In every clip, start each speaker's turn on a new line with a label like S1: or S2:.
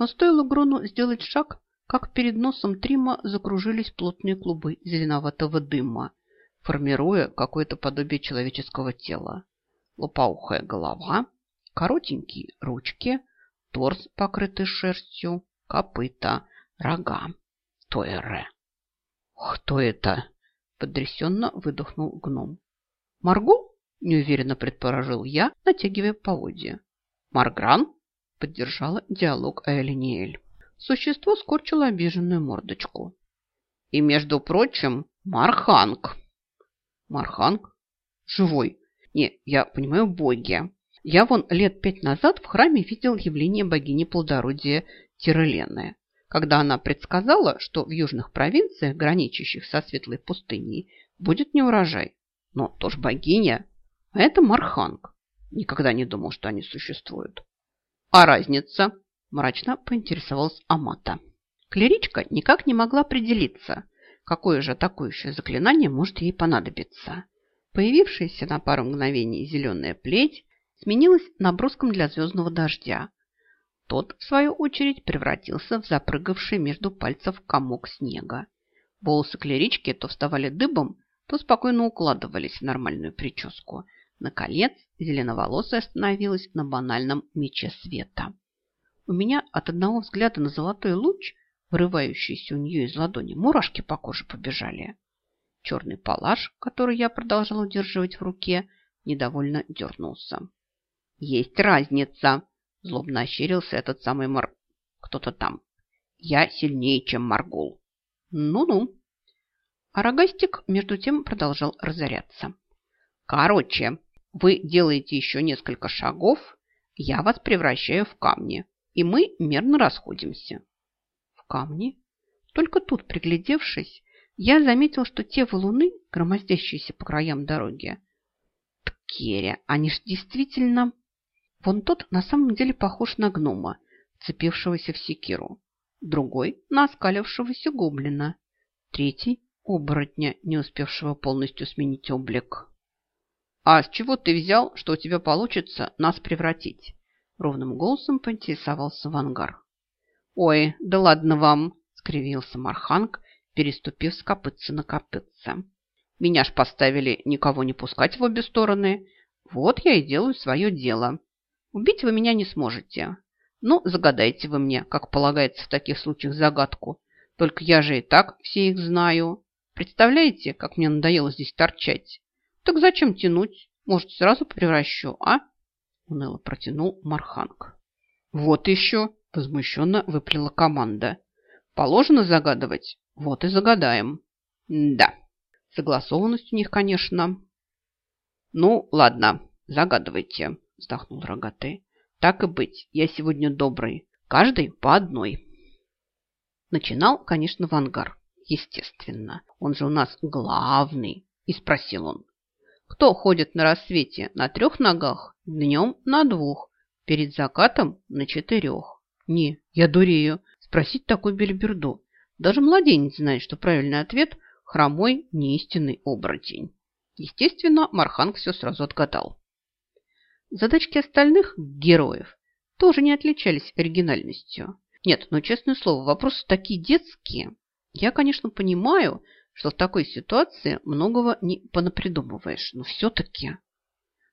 S1: Но стоило Грону сделать шаг, как перед носом Трима закружились плотные клубы зеленоватого дыма, формируя какое-то подобие человеческого тела. Лопоухая голова, коротенькие ручки, торс, покрытый шерстью, копыта, рога. Тойре. «Кто это?» – потрясенно выдохнул гном. «Марго?» – неуверенно предположил я, натягивая поводья. «Маргран?» – поддержала диалог Элиниэль. Существо скорчило обиженную мордочку. «И, между прочим, Марханг!» «Марханг? Живой? Не, я понимаю, боги. Я вон лет пять назад в храме видел явление богини плодородия Тиролены когда она предсказала, что в южных провинциях, граничащих со светлой пустыней, будет неурожай. Но тоже богиня. А это Марханг. Никогда не думал, что они существуют. А разница? Мрачно поинтересовалась Амата. Клеричка никак не могла определиться, какое же атакующее заклинание может ей понадобиться. Появившаяся на пару мгновений зеленая плеть сменилась наброском для звездного дождя, тот, в свою очередь, превратился в запрыгавший между пальцев комок снега. Волосы клерички то вставали дыбом, то спокойно укладывались в нормальную прическу. Наконец, зеленоволосая остановилась на банальном мече света. У меня от одного взгляда на золотой луч, вырывающийся у нее из ладони, мурашки по коже побежали. Черный палаш, который я продолжала удерживать в руке, недовольно дернулся. «Есть разница!» Злобно ощерился этот самый Мар... Кто-то там. Я сильнее, чем Маргул. Ну-ну. А рогастик, между тем, продолжал разоряться. Короче, вы делаете еще несколько шагов, я вас превращаю в камни, и мы мерно расходимся. В камни? Только тут, приглядевшись, я заметил, что те валуны, громоздящиеся по краям дороги, Ткеря, они ж действительно Вон тот на самом деле похож на гнома, цепившегося в секиру. Другой – на оскалившегося гоблина. Третий – оборотня, не успевшего полностью сменить облик. «А с чего ты взял, что у тебя получится нас превратить?» Ровным голосом поинтересовался Вангар. «Ой, да ладно вам!» – скривился Марханг, переступив с копытца на копытце. «Меня ж поставили никого не пускать в обе стороны. Вот я и делаю свое дело. Убить вы меня не сможете. Ну, загадайте вы мне, как полагается в таких случаях, загадку. Только я же и так все их знаю. Представляете, как мне надоело здесь торчать? Так зачем тянуть? Может, сразу превращу, а? Уныло протянул Марханг. Вот еще, возмущенно выплела команда. Положено загадывать? Вот и загадаем. Да, согласованность у них, конечно. Ну, ладно, загадывайте вздохнул рогатый. Так и быть, я сегодня добрый. Каждый по одной. Начинал, конечно, в ангар. Естественно. Он же у нас главный. И спросил он. Кто ходит на рассвете на трех ногах, днем на двух, перед закатом на четырех? Не, я дурею. Спросить такой бельберду. Даже младенец знает, что правильный ответ – хромой неистинный оборотень. Естественно, Марханг все сразу отгадал. Задачки остальных героев тоже не отличались оригинальностью. Нет, но, честное слово, вопросы такие детские. Я, конечно, понимаю, что в такой ситуации многого не понапридумываешь, но все-таки...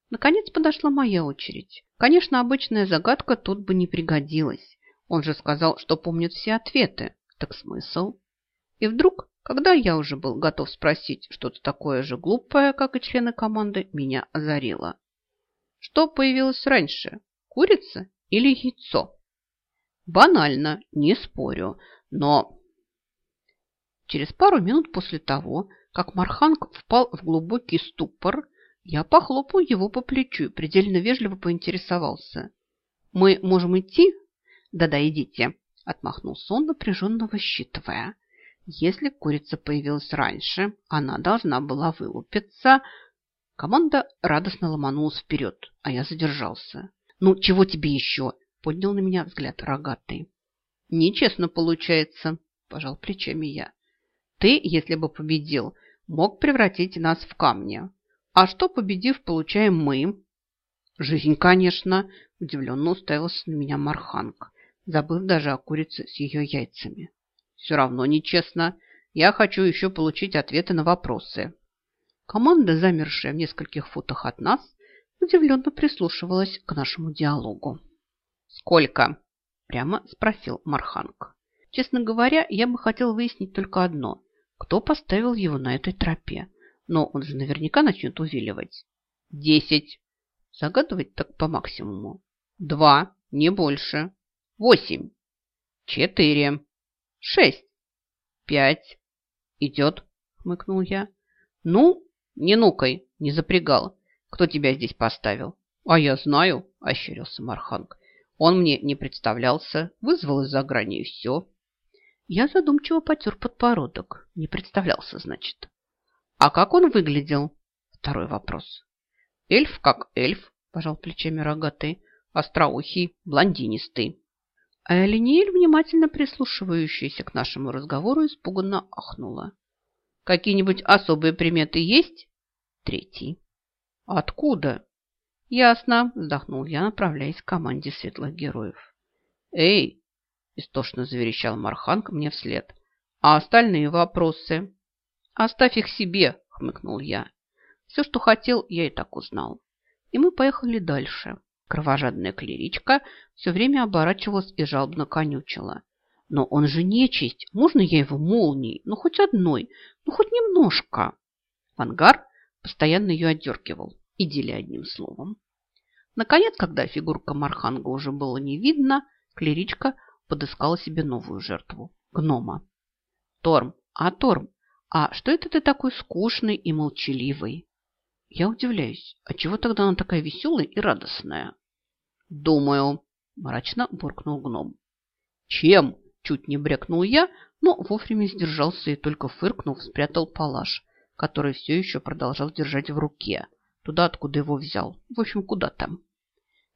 S1: Наконец подошла моя очередь. Конечно, обычная загадка тут бы не пригодилась. Он же сказал, что помнит все ответы. Так смысл? И вдруг, когда я уже был готов спросить что-то такое же глупое, как и члены команды, меня озарило. Что появилось раньше, курица или яйцо? Банально, не спорю, но... Через пару минут после того, как Марханг впал в глубокий ступор, я похлопал его по плечу и предельно вежливо поинтересовался. «Мы можем идти?» «Да-да, идите», – отмахнулся он, напряженно высчитывая. «Если курица появилась раньше, она должна была вылупиться, Команда радостно ломанулась вперед, а я задержался. «Ну, чего тебе еще?» – поднял на меня взгляд рогатый. «Нечестно получается», – пожал плечами я. «Ты, если бы победил, мог превратить нас в камни. А что, победив, получаем мы?» «Жизнь, конечно», – удивленно уставился на меня Марханг. забыв даже о курице с ее яйцами. Все равно нечестно. Я хочу еще получить ответы на вопросы. Команда, замершая в нескольких футах от нас, удивленно прислушивалась к нашему диалогу. «Сколько?» – прямо спросил Марханг. Честно говоря, я бы хотел выяснить только одно – кто поставил его на этой тропе. Но он же наверняка начнет увиливать. «Десять!» Загадывать так по максимуму. «Два, не больше. Восемь. Четыре. Шесть. Пять. Идет, хмыкнул я. Ну, не нукай, не запрягал. Кто тебя здесь поставил? А я знаю, ощерился Марханг. Он мне не представлялся, вызвал из-за грани и все. Я задумчиво потер подбородок. Не представлялся, значит. А как он выглядел? Второй вопрос. Эльф как эльф, пожал плечами рогатый, остроухий, блондинистый. А Элиниэль, внимательно прислушивающаяся к нашему разговору, испуганно ахнула. «Какие-нибудь особые приметы есть?» Третий. «Откуда?» «Ясно», – вздохнул я, направляясь к команде светлых героев. «Эй!» – истошно заверещал Марханг мне вслед. «А остальные вопросы?» «Оставь их себе», – хмыкнул я. «Все, что хотел, я и так узнал». И мы поехали дальше. Кровожадная клеричка все время оборачивалась и жалобно конючила. Но он же нечисть. Можно я его молнией? Ну, хоть одной. Ну, хоть немножко. Ангар постоянно ее отдергивал. Идили одним словом. Наконец, когда фигурка Марханга уже было не видно, клеричка подыскала себе новую жертву – гнома. «Торм, а Торм, а что это ты такой скучный и молчаливый?» Я удивляюсь, а чего тогда она такая веселая и радостная? Думаю, мрачно буркнул гном. Чем? Чуть не брякнул я, но вовремя сдержался и только фыркнув, спрятал палаш, который все еще продолжал держать в руке, туда, откуда его взял. В общем, куда там.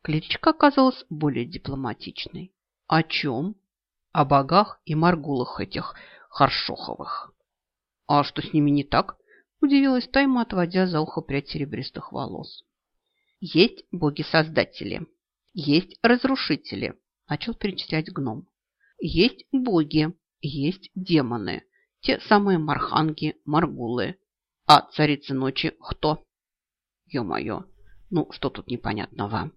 S1: Кличка оказалась более дипломатичной. О чем? О богах и маргулах этих Харшоховых. А что с ними не так? Удивилась Тайма, отводя за ухо прядь серебристых волос. Есть боги-создатели, есть разрушители, начал перечислять гном. Есть боги, есть демоны, те самые марханги, маргулы. А царица ночи кто? Ё-моё, ну что тут непонятного?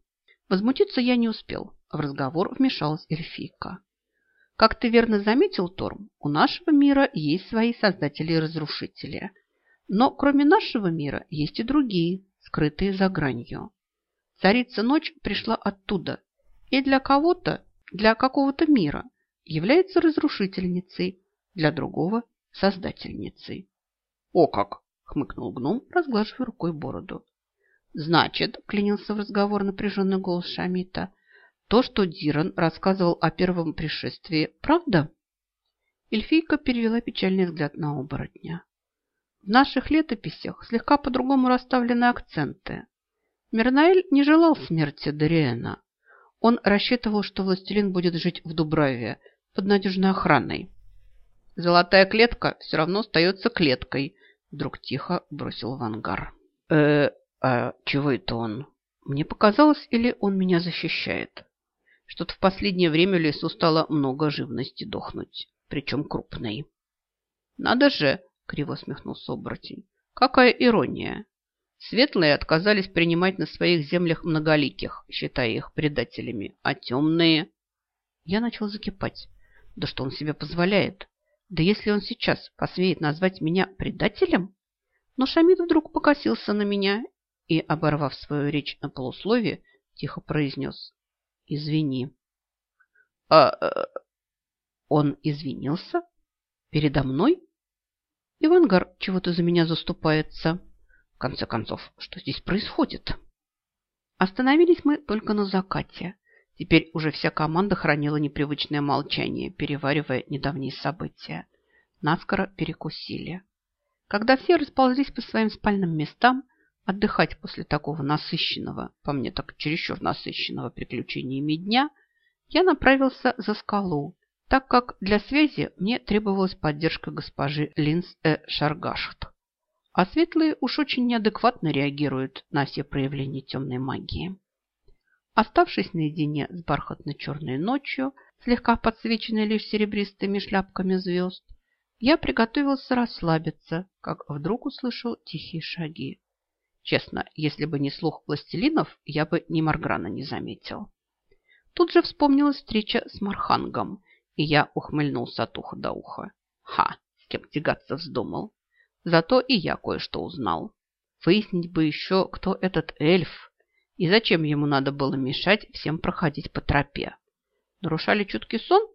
S1: Возмутиться я не успел. В разговор вмешалась эльфийка. Как ты верно заметил, Торм, у нашего мира есть свои создатели и разрушители – но кроме нашего мира есть и другие, скрытые за гранью. Царица ночь пришла оттуда, и для кого-то, для какого-то мира является разрушительницей, для другого – создательницей. «О как!» – хмыкнул гном, разглаживая рукой бороду. «Значит, – клянился в разговор напряженный голос Шамита, – то, что Диран рассказывал о первом пришествии, правда?» Эльфийка перевела печальный взгляд на оборотня. В наших летописях слегка по-другому расставлены акценты. Мирнаэль не желал смерти Дориэна. Он рассчитывал, что властелин будет жить в Дубраве под надежной охраной. «Золотая клетка все равно остается клеткой», – вдруг тихо бросил в ангар. «Э, а чего это он? Мне показалось, или он меня защищает? Что-то в последнее время в лесу стало много живности дохнуть, причем крупной». «Надо же!» – криво смехнулся оборотень. «Какая ирония! Светлые отказались принимать на своих землях многоликих, считая их предателями, а темные...» Я начал закипать. Да что он себе позволяет? Да если он сейчас посмеет назвать меня предателем? Но Шамид вдруг покосился на меня и, оборвав свою речь на полусловие, тихо произнес «Извини». «А, а он извинился? Передо мной?» Ивангар чего-то за меня заступается. В конце концов, что здесь происходит? Остановились мы только на закате. Теперь уже вся команда хранила непривычное молчание, переваривая недавние события. Наскоро перекусили. Когда все расползлись по своим спальным местам, отдыхать после такого насыщенного, по мне так чересчур насыщенного приключениями дня, я направился за скалу, так как для связи мне требовалась поддержка госпожи Линс э Шаргашт. А светлые уж очень неадекватно реагируют на все проявления темной магии. Оставшись наедине с бархатно-черной ночью, слегка подсвеченный лишь серебристыми шляпками звезд, я приготовился расслабиться, как вдруг услышал тихие шаги. Честно, если бы не слух пластилинов, я бы ни Марграна не заметил. Тут же вспомнилась встреча с Мархангом, и я ухмыльнулся от уха до уха. Ха, с кем тягаться вздумал. Зато и я кое-что узнал. Выяснить бы еще, кто этот эльф, и зачем ему надо было мешать всем проходить по тропе. Нарушали чуткий сон?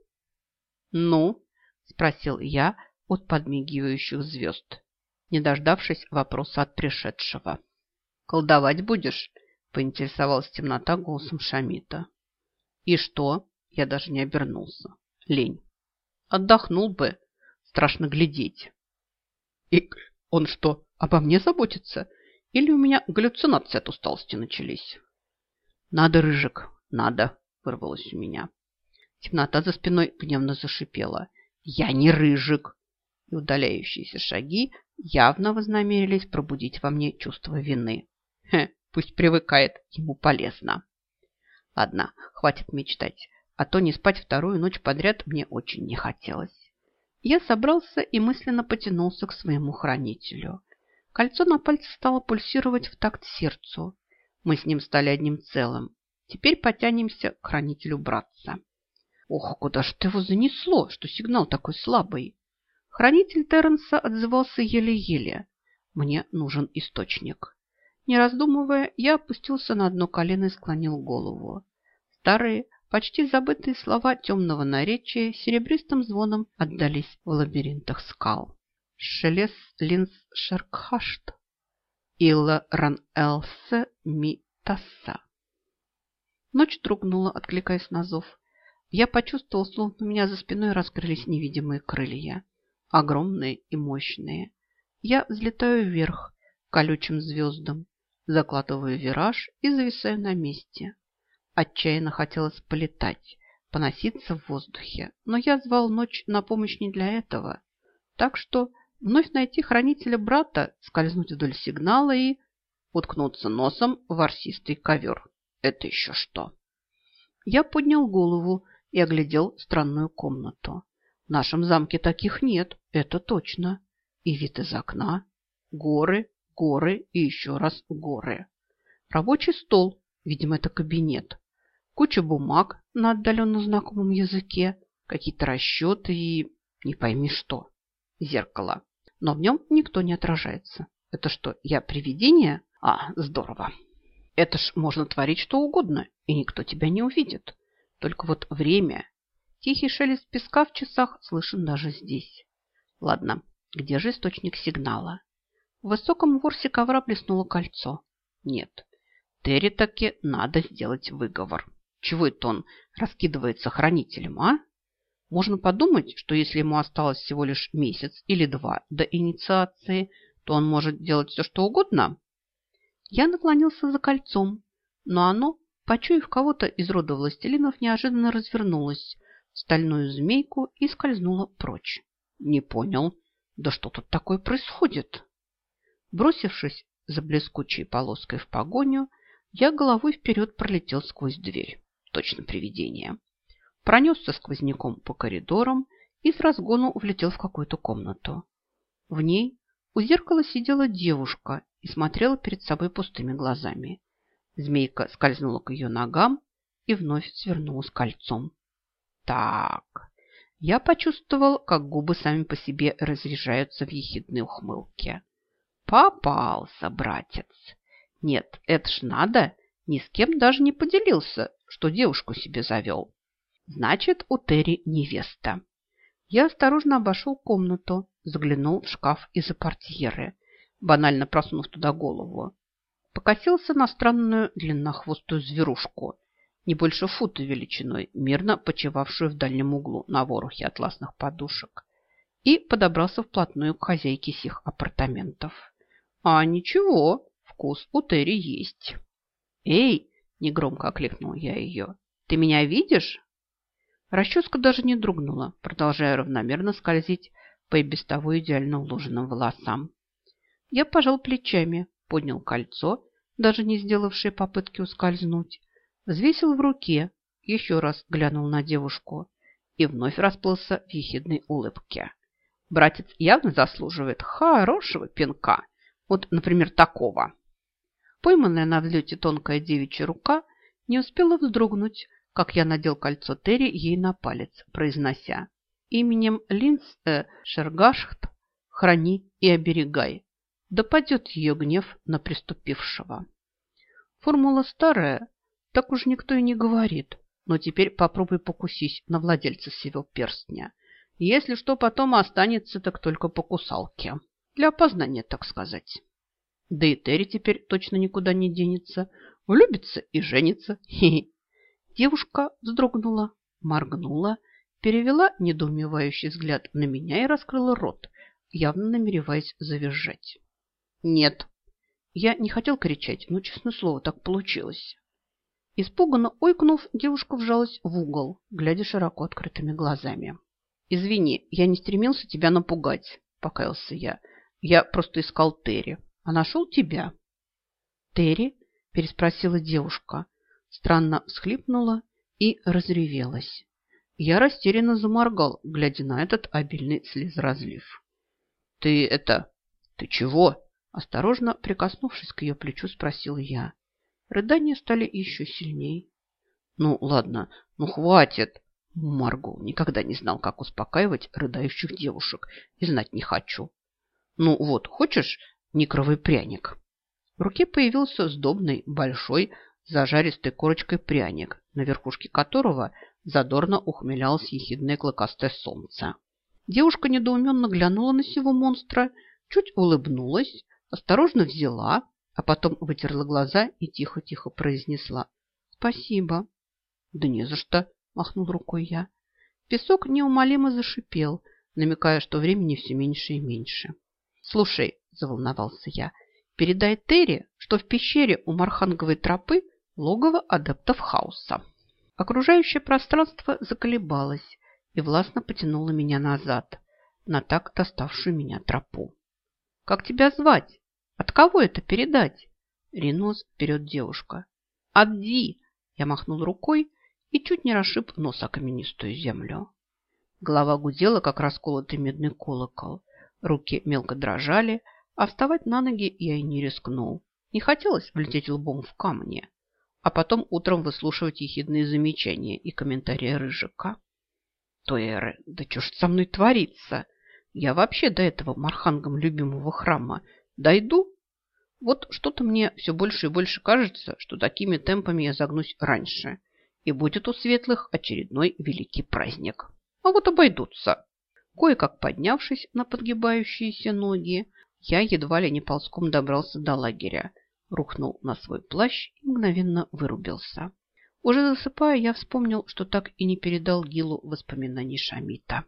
S1: Ну, спросил я от подмигивающих звезд, не дождавшись вопроса от пришедшего. «Колдовать будешь?» – поинтересовалась темнота голосом Шамита. «И что?» – я даже не обернулся. Лень. «Отдохнул бы. Страшно глядеть». «И он что, обо мне заботится? Или у меня галлюцинации от усталости начались?» «Надо, Рыжик, надо!» – вырвалось у меня. Темнота за спиной гневно зашипела. «Я не Рыжик!» И удаляющиеся шаги явно вознамерились пробудить во мне чувство вины. Хе, пусть привыкает, ему полезно. Ладно, хватит мечтать, а то не спать вторую ночь подряд мне очень не хотелось. Я собрался и мысленно потянулся к своему хранителю. Кольцо на пальце стало пульсировать в такт сердцу. Мы с ним стали одним целым. Теперь потянемся к хранителю братца. Ох, куда ж ты его занесло, что сигнал такой слабый? Хранитель Терренса отзывался еле-еле. Мне нужен источник. Не раздумывая, я опустился на одно колено и склонил голову. Старые, почти забытые слова темного наречия серебристым звоном отдались в лабиринтах скал. Шелес линс шеркхашт. Илла ран элсе ми тасса. Ночь дрогнула, откликаясь на зов. Я почувствовал, словно у меня за спиной раскрылись невидимые крылья. Огромные и мощные. Я взлетаю вверх, колючим звездам, закладываю вираж и зависаю на месте. Отчаянно хотелось полетать, поноситься в воздухе, но я звал ночь на помощь не для этого. Так что вновь найти хранителя брата, скользнуть вдоль сигнала и уткнуться носом в ворсистый ковер. Это еще что? Я поднял голову и оглядел странную комнату. В нашем замке таких нет, это точно. И вид из окна. Горы, горы и еще раз горы. Рабочий стол, видимо, это кабинет. Куча бумаг на отдаленно знакомом языке, какие-то расчеты и не пойми что. Зеркало. Но в нем никто не отражается. Это что, я привидение? А, здорово. Это ж можно творить что угодно, и никто тебя не увидит. Только вот время. Тихий шелест песка в часах слышен даже здесь. Ладно, где же источник сигнала? В высоком ворсе ковра блеснуло кольцо. Нет, Терри таки надо сделать выговор. Чего это он раскидывается хранителем, а? Можно подумать, что если ему осталось всего лишь месяц или два до инициации, то он может делать все, что угодно. Я наклонился за кольцом, но оно, почуяв кого-то из рода властелинов, неожиданно развернулось в стальную змейку и скользнуло прочь. Не понял, да что тут такое происходит? Бросившись за блескучей полоской в погоню, я головой вперед пролетел сквозь дверь. Точно привидение. Пронесся сквозняком по коридорам и с разгону влетел в какую-то комнату. В ней у зеркала сидела девушка и смотрела перед собой пустыми глазами. Змейка скользнула к ее ногам и вновь свернулась кольцом. Так, я почувствовал, как губы сами по себе разряжаются в ехидной ухмылке. Попался, братец. Нет, это ж надо. Ни с кем даже не поделился, что девушку себе завел. Значит, у Терри невеста. Я осторожно обошел комнату, заглянул в шкаф из-за портьеры, банально просунув туда голову. Покосился на странную длиннохвостую зверушку, не больше фута величиной, мирно почевавшую в дальнем углу на ворохе атласных подушек, и подобрался вплотную к хозяйке сих апартаментов. А ничего, вкус у Терри есть. «Эй!» – негромко окликнул я ее. «Ты меня видишь?» Расческа даже не дрогнула, продолжая равномерно скользить по и без того идеально уложенным волосам. Я пожал плечами, поднял кольцо, даже не сделавшее попытки ускользнуть, взвесил в руке, еще раз глянул на девушку и вновь расплылся в ехидной улыбке. Братец явно заслуживает хорошего пинка. Вот, например, такого. Пойманная на взлете тонкая девичья рука не успела вздрогнуть, как я надел кольцо Терри ей на палец, произнося именем Линс э, Шергашхт храни и оберегай. Да падет ее гнев на приступившего. Формула старая, так уж никто и не говорит, но теперь попробуй покусись на владельца сего перстня. Если что потом останется, так только по кусалке. Для опознания, так сказать. Да и Терри теперь точно никуда не денется. Влюбится и женится. Хе -хе. Девушка вздрогнула, моргнула, перевела недоумевающий взгляд на меня и раскрыла рот, явно намереваясь завизжать. Нет, я не хотел кричать, но, честное слово, так получилось. Испуганно ойкнув, девушка вжалась в угол, глядя широко открытыми глазами. «Извини, я не стремился тебя напугать», – покаялся я. «Я просто искал Терри, а нашел тебя». «Терри?» – переспросила девушка. Странно всхлипнула и разревелась. Я растерянно заморгал, глядя на этот обильный слезразлив. «Ты это... Ты чего?» Осторожно прикоснувшись к ее плечу, спросил я. Рыдания стали еще сильнее. «Ну, ладно, ну хватит!» Марго никогда не знал, как успокаивать рыдающих девушек, и знать не хочу. Ну вот, хочешь никровый пряник? В руке появился сдобный, большой, зажаристой корочкой пряник, на верхушке которого задорно ухмелялось ехидное клыкастое солнце. Девушка недоуменно глянула на сего монстра, чуть улыбнулась, осторожно взяла, а потом вытерла глаза и тихо-тихо произнесла «Спасибо». «Да не за что», махнул рукой я. Песок неумолимо зашипел, намекая, что времени все меньше и меньше. «Слушай», – заволновался я, – «передай Терри, что в пещере у Марханговой тропы логово адептов хаоса». Окружающее пространство заколебалось и властно потянуло меня назад, на так доставшую меня тропу. «Как тебя звать? От кого это передать?» Ринулась вперед девушка. «От Ди!» Я махнул рукой, и чуть не расшиб нос о каменистую землю. Голова гудела, как расколотый медный колокол. Руки мелко дрожали, а вставать на ноги я и не рискнул. Не хотелось влететь лбом в камни, а потом утром выслушивать ехидные замечания и комментарии Рыжика. Туэры, да что ж со мной творится? Я вообще до этого мархангом любимого храма дойду? Вот что-то мне все больше и больше кажется, что такими темпами я загнусь раньше – и будет у светлых очередной великий праздник. А вот обойдутся. Кое-как поднявшись на подгибающиеся ноги, я едва ли не ползком добрался до лагеря, рухнул на свой плащ и мгновенно вырубился. Уже засыпая, я вспомнил, что так и не передал Гилу воспоминаний Шамита.